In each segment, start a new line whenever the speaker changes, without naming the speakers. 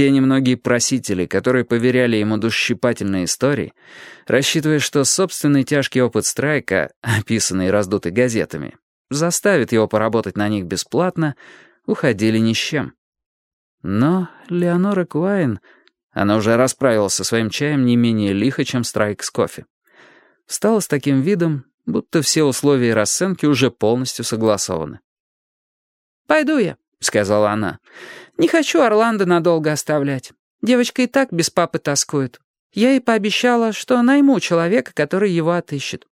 Те немногие просители, которые поверяли ему душщипательные истории, рассчитывая, что собственный тяжкий опыт страйка, описанный и раздутый газетами, заставит его поработать на них бесплатно, уходили ни с чем. Но Леонора Куайн, она уже расправилась со своим чаем не менее лихо, чем страйк с кофе, встала с таким видом, будто все условия расценки уже полностью согласованы.
«Пойду я», — сказала она. «Не хочу Орландо надолго оставлять. Девочка и так без папы тоскует. Я ей пообещала, что найму человека, который его отыщет».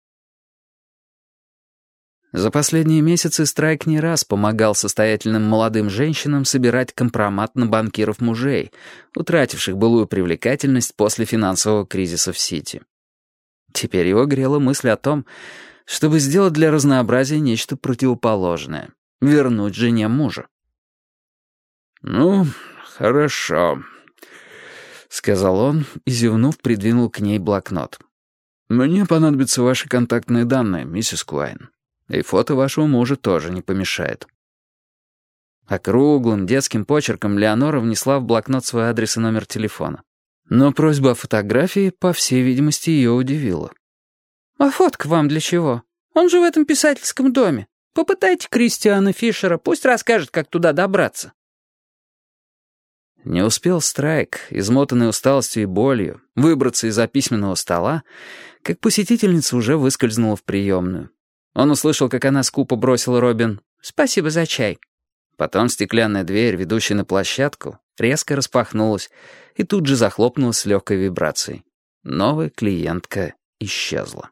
За последние месяцы Страйк не раз помогал состоятельным молодым женщинам собирать компромат на банкиров мужей, утративших былую привлекательность после финансового кризиса в Сити. Теперь его грела мысль о том, чтобы сделать для разнообразия нечто противоположное — вернуть жене мужа. «Ну, хорошо», — сказал он и, зевнув, придвинул к ней блокнот. «Мне понадобятся ваши контактные данные, миссис Куайн. И фото вашего мужа тоже не помешает». Округлым детским почерком Леонора внесла в блокнот свой адрес и номер телефона. Но просьба о фотографии, по всей видимости, ее удивила.
«А фотка вам для чего? Он же в этом писательском доме. Попытайте Кристиана Фишера, пусть расскажет, как туда добраться».
Не успел Страйк, измотанный усталостью и болью, выбраться из-за письменного стола, как посетительница уже выскользнула в приемную. Он услышал, как она скупо бросила Робин «Спасибо за чай». Потом стеклянная дверь, ведущая на площадку, резко распахнулась и тут же захлопнулась с легкой вибрацией. Новая клиентка исчезла.